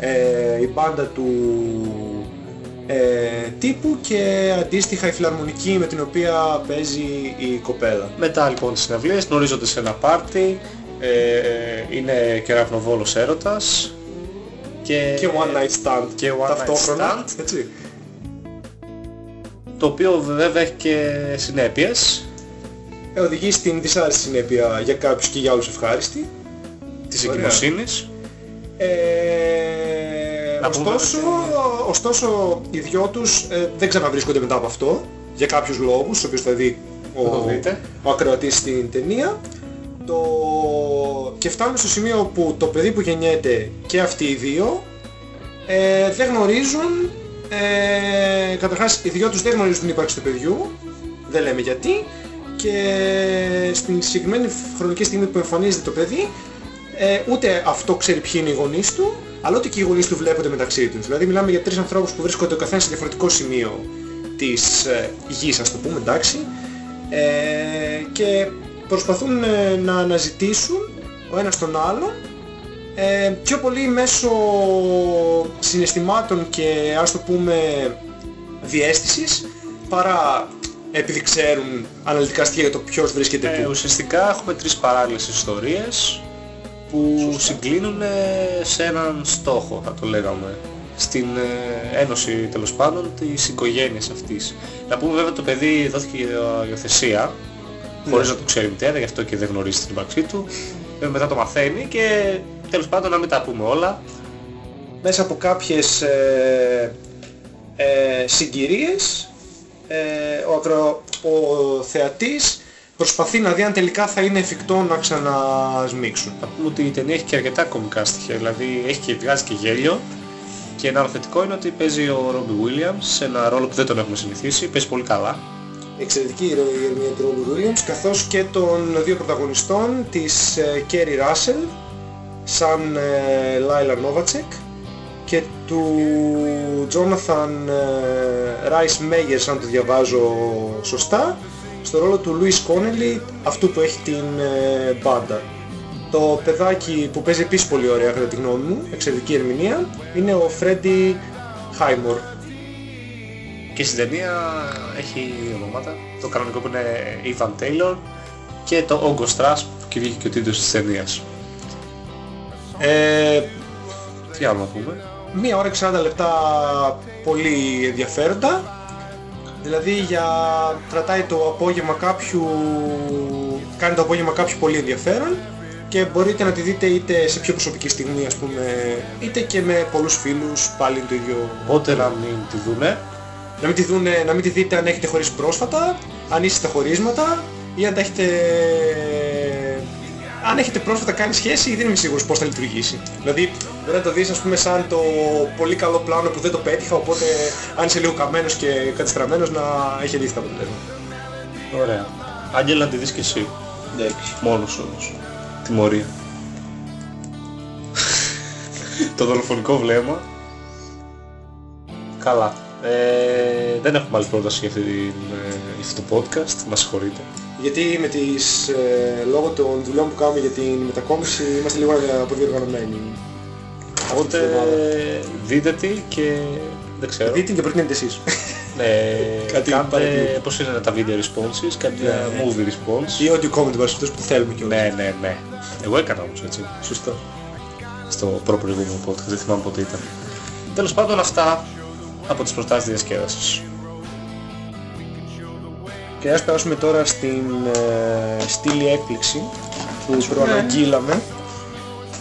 ε, η μπάντα του ε, τύπου και αντίστοιχα η φιλαρμονική με την οποία παίζει η κοπέλα. Μετά λοιπόν τις συναυλίες γνωρίζονται σε ένα πάρτι, ε, είναι κεραυνοβόλος έρωτας και, Και one night stand και one night ταυτόχρονα. stand. Έτσι. το οποίο βέβαια έχει και συνέπειες Ε, οδηγεί στην δυσάρεστη συνέπεια για κάποιους και για άλλους ευχάριστη. της Ωραία. εγκυμοσύνης. Ε, Να πούμε ωστόσο, ότι- ωστόσο, οι δυο τους ε, δεν ξαναβρίσκονται μετά από αυτό, για κάποιους λόγους, τους οποίους θα δει Θα το ο, δείτε. ο ακροατής στην ταινία. Το... Και φτάνουμε στο σημείο που το παιδί που γεννιέται και αυτοί οι δύο ε, δεν γνωρίζουν, ε, καταρχάς οι δυο τους δεν γνωρίζουν την ύπαρξη του παιδιού, δεν λέμε γιατί, και στην συγκεκριμένη χρονική στιγμή που εμφανίζεται το παιδί, ε, ούτε αυτό ξέρει ποιοι είναι οι γονείς του, αλλά ούτε και οι γονείς του βλέπονται μεταξύ τους. Δηλαδή μιλάμε για τρεις ανθρώπους που βρίσκονται ο καθένας σε διαφορετικό σημείο της ε, γης, ας το πούμε, εντάξει, ε, και προσπαθούν ε, να αναζητήσουν ο ένας τον άλλον ε, πιο πολύ μέσω συναισθημάτων και ας το πούμε διέστησης παρά επειδή ξέρουν αναλυτικά στοιχεία για το ποιος βρίσκεται Ε, πού. ουσιαστικά έχουμε τρεις παράλληλες ιστορίες που συγκλίνουν ε, σε έναν στόχο θα το λέγαμε στην ε, ένωση τέλος πάντων της οικογένειας αυτής. Να πούμε βέβαια το παιδί δόθηκε για υιοθεσία χωρίς να το ξέρει η μητέρα, γι' αυτό και δεν γνωρίζει την ύπαρξή του. Ε, μετά το μαθαίνει και τέλος πάντων να μην τα πούμε όλα. μέσα από κάποιες ε, ε, συγκυρίες ε, ο, ακρο, ο θεατής προσπαθεί να δει αν τελικά θα είναι εφικτό να ξανασμίξουν. Να πούμε ότι η ταινία έχει και αρκετά κομικά στοιχεία, δηλαδή έχει και βγάζει και γέλιο. Και ένα άλλο θετικό είναι ότι παίζει ο Ρόμπι Williams σε ένα ρόλο που δεν τον έχουμε συνηθίσει, παίζει πολύ καλά. Εξαιρετική η ερμηνεία του Ρόμπι Williams καθώς και των δύο πρωταγωνιστών της ε, Κέρι Ράσελ σαν ε, Λάιλα Νόβατσεκ και του Τζόναθαν Ράις Μέγερ αν το διαβάζω σωστά στο ρόλο του Λουίς Κόνελι αυτού που έχει την ε, μπάντα. Το παιδάκι που παίζει επίσης πολύ ωραία κατά τη γνώμη μου, εξαιρετική ερμηνεία, είναι ο Φρέντι Χάιμορ. Και στην ταινία έχει ονόματα. Το κανονικό που είναι Ivan Taylor και το Όγκο Στρας που και βγήκε και ο τίτλος της ταινίας. Ε, Τι άλλο να πούμε; μία ώρα και 40 λεπτά πολύ ενδιαφέροντα. Δηλαδή για κρατάει το απόγευμα κάποιου, κάνει το απόγευμα κάποιου πολύ ενδιαφέρον και μπορείτε να τη δείτε είτε σε πιο προσωπική στιγμή ας πούμε, είτε και με πολλούς φίλους πάλι το ίδιο. Οπότε να μην τη δούνε. Να μην, τη δούνε, να μην τη δείτε αν έχετε χωρίσει πρόσφατα, αν είστε στα χωρίσματα ή αν τα έχετε... Αν έχετε πρόσφατα κάνει σχέση δεν είμαι σίγουρος πώς θα λειτουργήσει. Δηλαδή μπορεί να το δεις ας πούμε σαν το πολύ καλό πλάνο που δεν το πέτυχα οπότε αν είσαι λίγο καμένος και κατεστραμμένος να έχει αντίθετα αποτελέσματα. Ωραία. Άγγελα να τη δεις και εσύ. Εντάξει. Μόνος όμως. Τιμωρία. το δολοφονικό βλέμμα. Καλά. Ε, δεν έχουμε άλλη πρόταση για, αυτή την, ε, για αυτό το podcast. Μας συγχωρείτε. Γιατί με τις, ε, λόγω των δουλειών που κάνουμε για την μετακόμιση είμαστε λίγο αποδιοργανωμένοι. Οπότε εβδομάδα. δείτε τη και δεν ξέρω. Δείτε και προτείνετε εσείς. Ναι, [LAUGHS] Κάτι κάντε παρακολουθεί. πώς είναι τα video responses, κάποια Ναι. movie response. Ή audio comment βάσει που θέλουμε κιόλας. Ναι, ναι, ναι. Εγώ έκανα όμως έτσι. Σωστό. Στο προπροηγούμενο podcast, δεν θυμάμαι πότε ήταν. Τέλος πάντων αυτά από τις προτάσεις διασκέδασης. Και ας περάσουμε τώρα στην ε, στήλη έκπληξη που προαναγγείλαμε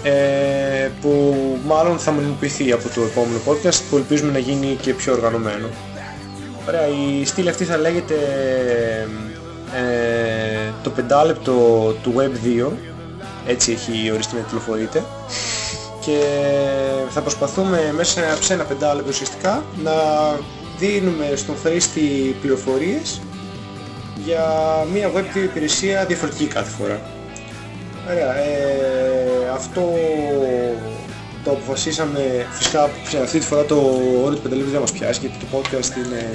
ε, που μάλλον θα μονιμοποιηθεί από το επόμενο podcast που ελπίζουμε να γίνει και πιο οργανωμένο. Ωραία, η στήλη αυτή θα λέγεται ε, το πεντάλεπτο του Web 2 έτσι έχει οριστεί να τηλεφορείται και θα προσπαθούμε μέσα σε ένα πεντάλεπτο ουσιαστικά να δίνουμε στον χρήστη πληροφορίες για μια web υπηρεσία διαφορετική κάθε φορά. Ωραία, ε, αυτό το αποφασίσαμε, φυσικά αυτή τη φορά το όριο του πενταλέπτου δεν μας πιάσει γιατί το podcast είναι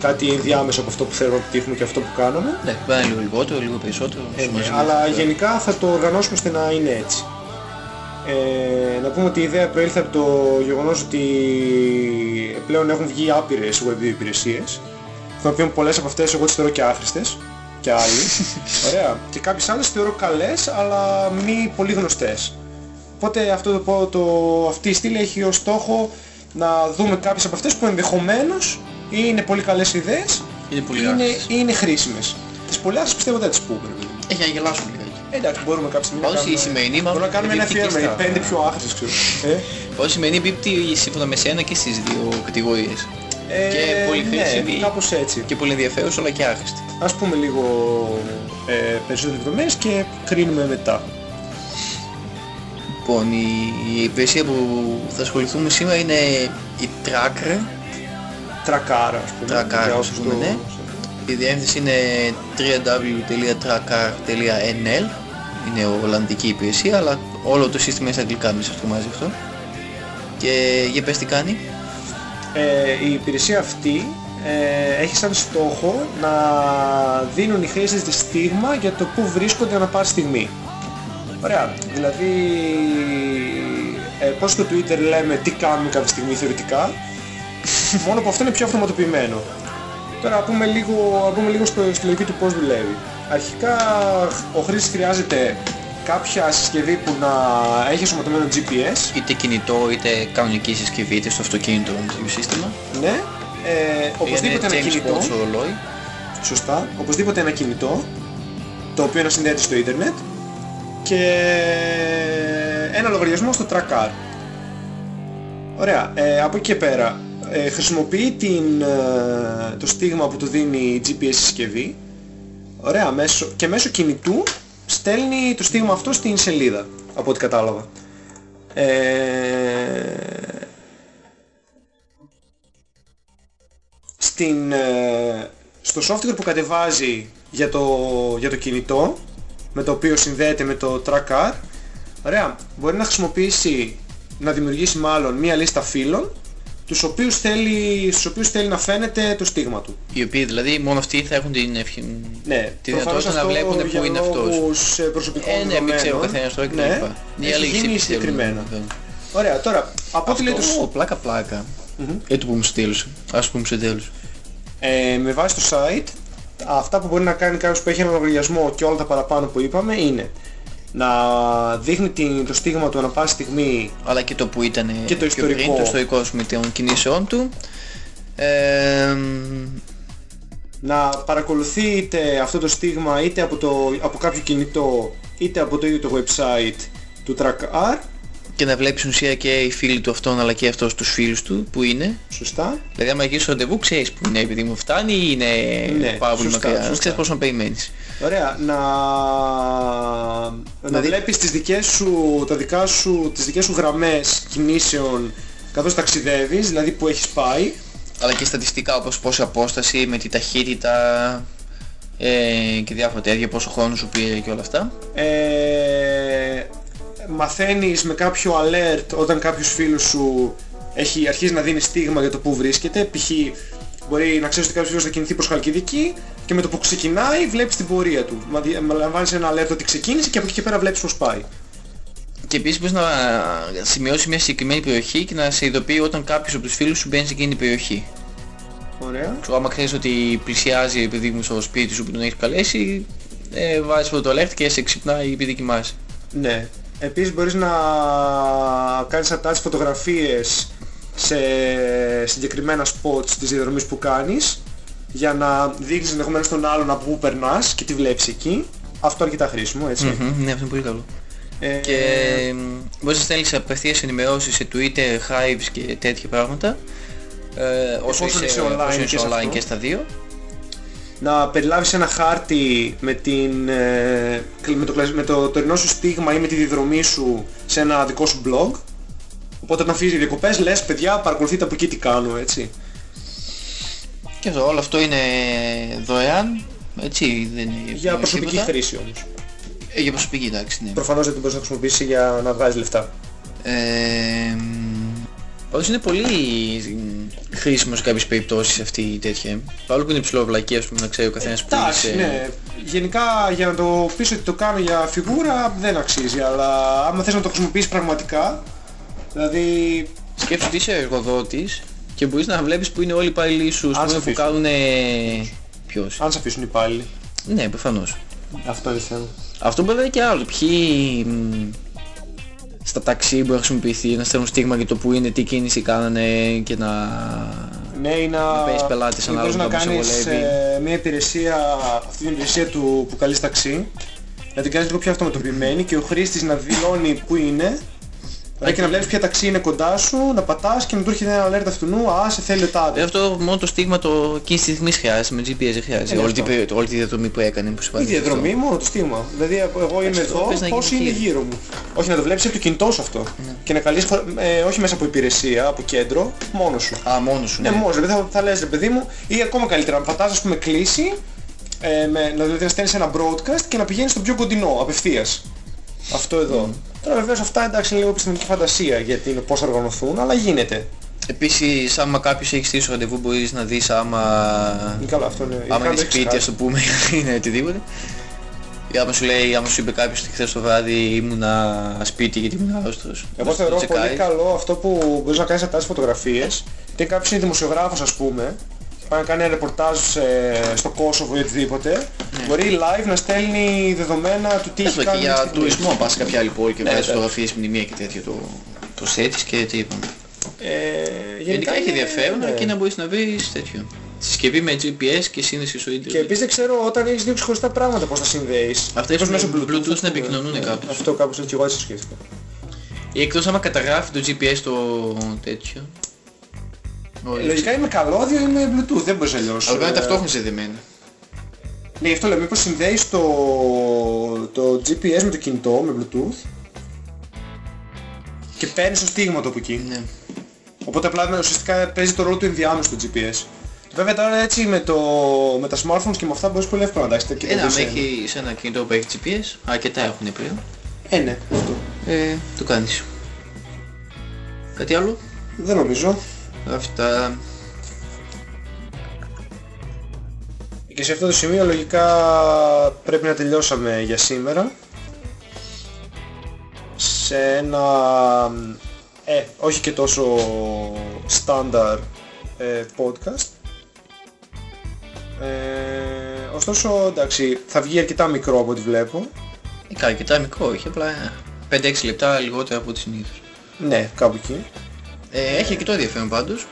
κάτι ενδιάμεσο από αυτό που θέλουμε να επιτύχουμε και αυτό που κάνουμε. Ναι, πάει λίγο λιγότερο, λίγο περισσότερο. Ε, ναι, αλλά γενικά θα το οργανώσουμε ώστε να είναι έτσι. Ε, να πούμε ότι η ιδέα προήλθε από το γεγονός ότι πλέον έχουν βγει άπειρες web υπηρεσίες των οποίων πολλές από αυτές εγώ τις θεωρώ και άχρηστες και άλλοι. [LAUGHS] Ωραία. Και κάποιες άλλες θεωρώ καλές αλλά μη πολύ γνωστές. Οπότε αυτό το, το, αυτή η στήλη έχει ως στόχο να δούμε κάποιες από αυτές που ενδεχομένως είναι πολύ καλές ιδέες είναι, πολύ είναι, είναι χρήσιμες. Τις πολλές πιστεύω δεν τις πούμε. Έχει να γελάσουμε λίγα. Εντάξει, μπορούμε κάποια στιγμή να κάνουμε... η σημερινή Μπορούμε να κάνουμε ένα αφιέρωμα, οι πέντε πιο άχρηστες ξέρω. ε; Πώς σημαίνει εμπίπτει σύμφωνα με σένα και στις δύο κατηγορίες. Ε, και πολύ ναι, χρήσιμη κάπως έτσι. και πολύ ενδιαφέρουσα αλλά και άχρηστη. Ας πούμε λίγο ε, περισσότερες δομές και κρίνουμε μετά. Λοιπόν, η, η υπηρεσία που θα ασχοληθούμε σήμερα είναι η Tracker. Τρακάρα, ας πούμε. Τρακάρα, ας πούμε, ναι. Η διεύθυνση είναι www.tracker.nl Είναι ολλανδική υπηρεσία, αλλά όλο το σύστημα είναι στα αγγλικά, μη σας τρομάζει αυτό. Και για πες τι κάνει. Ε, η υπηρεσία αυτή ε, έχει σαν στόχο να δίνουν οι χρήστες τη στίγμα για το που βρίσκονται ανά πάση στιγμή. Ωραία. Δηλαδή, ε, πώς στο Twitter λέμε τι κάνουμε κάποια στιγμή θεωρητικά, μόνο που αυτό είναι πιο αυτοματοποιημένο. Τώρα να πούμε λίγο, να πούμε λίγο στο, στη λογική του πώς δουλεύει. Αρχικά ο χρήστης χρειάζεται κάποια συσκευή που να έχει σωματωμένο GPS. Είτε κινητό είτε κανονική συσκευή είτε στο αυτοκίνητο το σύστημα. Ναι. Ε, οπωσδήποτε ένα κινητό. ρολόι. Σωστά. Οπωσδήποτε ένα κινητό το οποίο να συνδέεται στο ίντερνετ και ένα λογαριασμό στο Trackar. Ωραία. Ε, από εκεί και πέρα ε, χρησιμοποιεί την, ε, το στίγμα που του δίνει η GPS συσκευή ωραία, μέσω, και μέσω κινητού στέλνει το στίγμα αυτό στην σελίδα από ό,τι κατάλαβα. Ε, στην, ε, στο software που κατεβάζει για το, για το κινητό με το οποίο συνδέεται με το tracker ωραία, μπορεί να χρησιμοποιήσει να δημιουργήσει μάλλον μία λίστα φίλων τους οποίους θέλει, στους οποίους θέλει να φαίνεται το στίγμα του. Οι οποίοι δηλαδή μόνο αυτοί θα έχουν την, ευχη... ναι, τη δυνατότητα να βλέπουν που είναι αυτός. Ε, προσωπικών ε, ναι, μην ξέρω καθένας τώρα και ναι, ναι, έχει γίνει συγκεκριμένα. Ωραία, τώρα, από ό,τι λέει το... πλάκα πλάκα. Mm-hmm. Έτσι που πούμε στο τέλος. Ας πούμε στο τέλος. Ε, με βάση το site, αυτά που μπορεί να κάνει κάποιος που έχει ένα λογαριασμό και όλα τα παραπάνω που είπαμε είναι να δείχνει την, το στίγμα του ανα πάση στιγμή αλλά και το που ήταν και το ιστορικό, πριν, το ιστορικό με των κινήσεών του ε, να παρακολουθεί είτε αυτό το στίγμα είτε από, το, από κάποιο κινητό είτε από το ίδιο το website του TrackR και να βλέπεις στην ουσία και οι φίλοι του αυτόν αλλά και αυτός τους φίλους του που είναι. Σωστά. Δηλαδή άμα γυρίσει ραντεβού ξέρεις που είναι επειδή μου φτάνει ή είναι ναι, πάρα πολύ μακριά. Δεν ξέρεις πώς να περιμένεις. Ωραία. Να, να δηλαδή... βλέπεις τις δικές σου, τα δικά σου, τις δικές σου γραμμές κινήσεων καθώς ταξιδεύεις, δηλαδή που έχεις πάει. Αλλά και στατιστικά όπως πόση απόσταση, με τη ταχύτητα ε, και διάφορα τέτοια, πόσο χρόνος σου πήρε και όλα αυτά. Ε, μαθαίνεις με κάποιο alert όταν κάποιος φίλος σου έχει αρχίσει να δίνει στίγμα για το που βρίσκεται, π.χ. μπορεί να ξέρεις ότι κάποιος φίλος θα κινηθεί προς Χαλκιδική και με το που ξεκινάει βλέπεις την πορεία του. Λαμβάνεις ένα alert ότι ξεκίνησε και από εκεί και πέρα βλέπεις πως πάει. Και επίσης μπορείς να σημειώσεις μια συγκεκριμένη περιοχή και να σε ειδοποιεί όταν κάποιος από τους φίλους σου μπαίνει σε εκείνη την περιοχή. Ωραία. Ξέρω, άμα ξέρεις ότι πλησιάζει επειδή μου στο σπίτι σου που τον έχεις καλέσει, ε, βάζεις το alert και σε ξυπνάει επειδή κοιμάσαι. Ναι. Επίσης μπορείς να κάνεις attach φωτογραφίες σε συγκεκριμένα spots της διαδρομής που κάνεις για να δείξεις ενδεχομένως τον άλλον από πού περνάς και τι βλέπεις εκεί. Αυτό αρκετά χρήσιμο, έτσι. Μμμ, Ναι, αυτό είναι πολύ καλό. Ε, Και μ, μπορείς να στέλνεις απευθείας ενημερώσεις σε Twitter, Hives και τέτοια πράγματα. Ε, όσο Εφόσον είσαι, είσαι online όσο και είσαι σε online αυτό. και στα δύο. να περιλάβεις ένα χάρτη με, την, ε, με, το, κλασ- με το τωρινό σου στίγμα ή με τη διδρομή σου σε ένα δικό σου blog. Οπότε όταν φύγεις για διακοπές λες παιδιά παρακολουθείτε από εκεί τι κάνω έτσι. Και αυτό, όλο αυτό είναι δωρεάν. Έτσι, δεν είναι Για προσωπική τίποτα. χρήση όμως. Ε, για προσωπική, εντάξει, ναι. Προφανώς δεν την μπορείς να χρησιμοποιήσεις για να βγάζεις λεφτά. Ε, μ, Πάντως είναι πολύ μ, χρήσιμο σε κάποιες περιπτώσεις αυτή η τέτοια. Παρόλο που είναι ψηλοβλακή, ας πούμε, να ξέρει ο καθένας που Εντάξει, είσαι. ναι. Γενικά για να το πεις ότι το κάνω για φιγούρα δεν αξίζει, αλλά άμα θες να το χρησιμοποιήσεις πραγματικά, δηλαδή Σκέψου ότι είσαι εργοδότης και μπορείς να βλέπεις που είναι όλοι οι υπάλληλοι σου, ας Αν πούμε, σε που αφήσουν. κάνουν... Ποιος; αν σε αφήσουν οι υπάλληλοι. Ναι, προφανώς. Αυτό είναι θέμα. Αυτό μπορεί να είναι και άλλο. Ποιοι μ, στα ταξί μπορεί να χρησιμοποιηθεί, να στέλνουν στίγμα για το που είναι, τι κίνηση κάνανε και να... Ναι, ή να, Να παίρνεις πελάτες ή μπορείς ανάλογα να με το που κάνεις σε βολεύει. ε, μια υπηρεσία, αυτή την υπηρεσία του που καλείς ταξί, να την κάνεις λίγο πιο αυτοματοποιημένη και ο χρήστης να δηλώνει που είναι, δηλαδή και να βλέπεις ποια ταξί είναι κοντά σου, να πατάς και να του έρχεται ένα alert αυτού νου, α, σε θέλει ο Ε, τάδε. αυτό μόνο το στίγμα το εκείνης της στιγμής χρειάζεται, με GPS δεν χρειάζεται. Είναι όλη, την, αυτό. περι- όλη τη διαδρομή που έκανε που σου Η πάρει διαδρομή μόνο το στίγμα. Δηλαδή εγώ εγώ είμαι Εντάξει, το εδώ, πες να πώς γίνει είναι εκεί. γύρω μου. Όχι να το βλέπεις από το κινητό σου αυτό. Ναι. Και να καλείς, χω- ε, όχι μέσα από υπηρεσία, από κέντρο, μόνος σου. Α, μόνος σου, Ναι, ναι. μόνος, δηλαδή θα, θα λες ρε παιδί μου, ή ακόμα καλύτερα, να πατάς ας πούμε κλίση, ε, με, να, δηλαδή να στέλνεις ένα broadcast και να πηγαίνεις στο πιο κοντινό, απευθείας. Αυτό εδώ. Τώρα βεβαίως αυτά εντάξει είναι λίγο επιστημονική φαντασία γιατί είναι πώς θα οργανωθούν, αλλά γίνεται. Επίσης, άμα κάποιος έχει στήσει ραντεβού μπορείς να δεις άμα... Είναι καλό αυτό. Ναι. Άμα Είχα είναι το σπίτι, εξηγήσει. ας το πούμε, [LAUGHS] είναι οτιδήποτε. Ή άμα σου λέει, άμα σου είπε κάποιος ότι χθες το βράδυ ήμουνα σπίτι γιατί ήμουν άρρωστος. Εγώ να το θεωρώ πολύ τσεκάρεις. καλό αυτό που μπορείς να κάνεις αυτά τις φωτογραφίες. Και κάποιος είναι δημοσιογράφος ας πούμε, πάει να κάνει ένα ρεπορτάζ ε, στο Κόσοβο ή οτιδήποτε, μπορεί live να στέλνει δεδομένα του τι έχει Ναι. κάνει Έστω και αυτή τη για στιγμή. τουρισμό, πας σε κάποια άλλη πόλη και Ναι, βγάζεις ναι. φωτογραφίες μνημεία και τέτοιο το, το σέτεις και τι είπαμε. Ε, Γενικά έχει είναι- ενδιαφέρον ναι. αρκεί να μπορείς να βρεις τέτοιο. Συσκευή με GPS και σύνδεση στο Και ίντερνετ. επίσης δεν ξέρω όταν έχεις δύο ξεχωριστά πράγματα πώς θα συνδέεις. Αυτά Μήπως ίσως μέσω με Bluetooth ας να πούμε. επικοινωνούν Ναι, κάπως. Αυτό κάπως έτσι εγώ έτσι το σκέφτηκα. Ή εκτός άμα καταγράφει το GPS το τέτοιο. Όχι. Ε, Λογικά ή με καλώδιο ή με Bluetooth, δεν μπορείς αλλιώς. Αλλά είναι Ε, ταυτόχρονα συνδεμένα. Ναι, γι' αυτό λέω, μήπως συνδέεις το, το GPS με το κινητό, με Bluetooth και παίρνεις το στίγμα το από εκεί. Ναι. Οπότε απλά με- ουσιαστικά παίζει το ρόλο του ενδιάμεσου του GPS. Βέβαια τώρα έτσι με, το, με τα smartphones και με αυτά μπορείς πολύ εύκολα να εντάξει. και Ένα, το άμα δεις, έχεις ένα κινητό που έχει GPS, αρκετά έχουν πλέον, Ε, ναι, αυτό. ε, το κάνεις. Κάτι άλλο; Δεν νομίζω. Αυτά. Και σε αυτό το σημείο λογικά πρέπει να τελειώσαμε για σήμερα. Σε ένα, ε, όχι και τόσο στάνταρ ε, podcast. Ε, ωστόσο, εντάξει, θα βγει αρκετά μικρό από ό,τι βλέπω. Είναι αρκετά μικρό, όχι απλά 5-6 λεπτά λιγότερα από ό,τι συνήθως. Ναι, κάπου εκεί. Ε, έχει αρκετό ενδιαφέρον πάντως.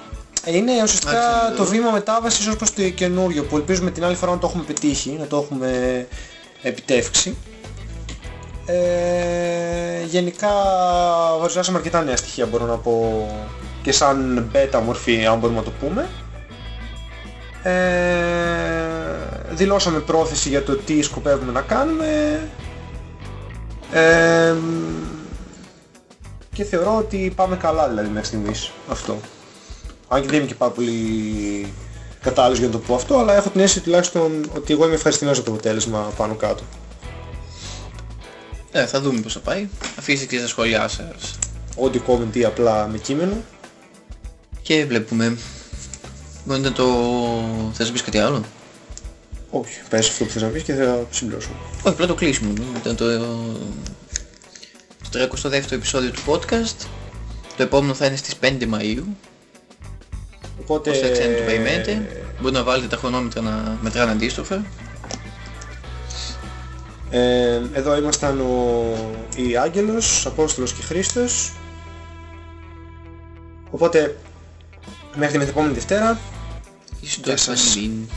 Ε, Είναι ουσιαστικά Άρχισε το το- βήμα μετάβασης ως προς το καινούριο που ελπίζουμε την άλλη φορά να το έχουμε πετύχει, να το έχουμε επιτεύξει. Ε, γενικά παρουσιάσαμε αρκετά νέα στοιχεία μπορώ να πω και σαν beta μορφή αν μπορούμε να το πούμε. Ε, δηλώσαμε πρόθεση για το τι σκοπεύουμε να κάνουμε. Ε, και θεωρώ ότι πάμε καλά δηλαδή μέχρι στιγμής αυτό. Αν και δεν είμαι και πάρα πολύ κατάλληλος για να το πω αυτό, αλλά έχω την αίσθηση τουλάχιστον ότι εγώ είμαι ευχαριστημένος από το αποτέλεσμα πάνω κάτω. Ε, θα δούμε πώς θα πάει. Αφήστε και στα σχόλιά σας. Ό,τι comment ή απλά με κείμενο. Και βλέπουμε. Μπορείτε να το... Θες να πεις κάτι άλλο; Όχι, πες αυτό που θες να πεις και θα συμπληρώσω. Όχι, απλά το κλείσιμο. ναι. Ήταν το... το 32ο επεισόδιο του podcast. Το επόμενο θα είναι στις 5 Μαΐου. Οπότε... Όσοι δεν ξέρετε το περιμένετε. Μπορείτε να βάλετε τα χρονόμετρα να μετράνε αντίστροφα. Ε, εδώ ήμασταν ο... η Άγγελος, Απόστολος και Χρήστος. Οπότε, μέχρι την επόμενη Δευτέρα, Ίσως Γεια το σας. επανειλήν.